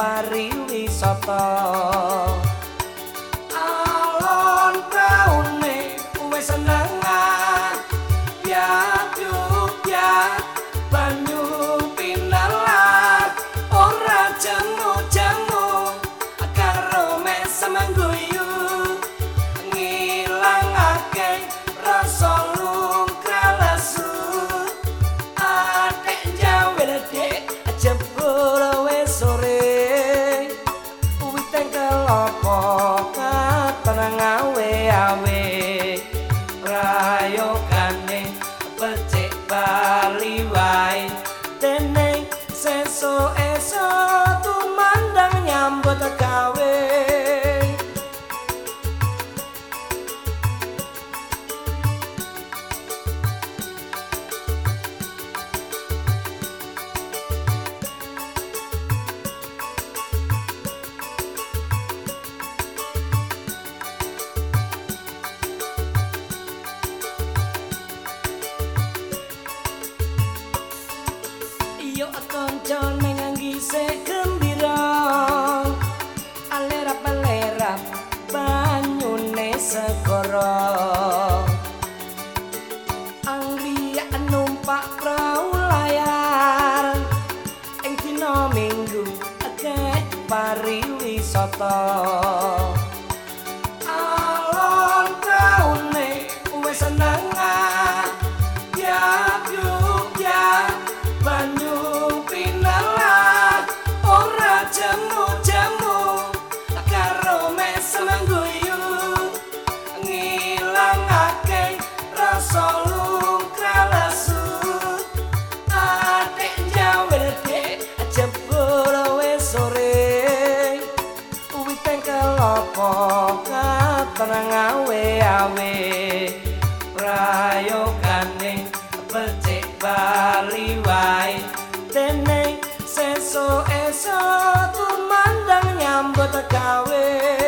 pariwisata alon taune wis seneng ya away. Yo akan jalan nganggi gembira Alera pelera banyune segoro Anglia numpak prau layar Engkino minggu ke pariwisata Engkino minggu ke pariwisata pokat nang awe awe. Rayokane becik bali wae. Dene seso eso tumandang nyambut gawe.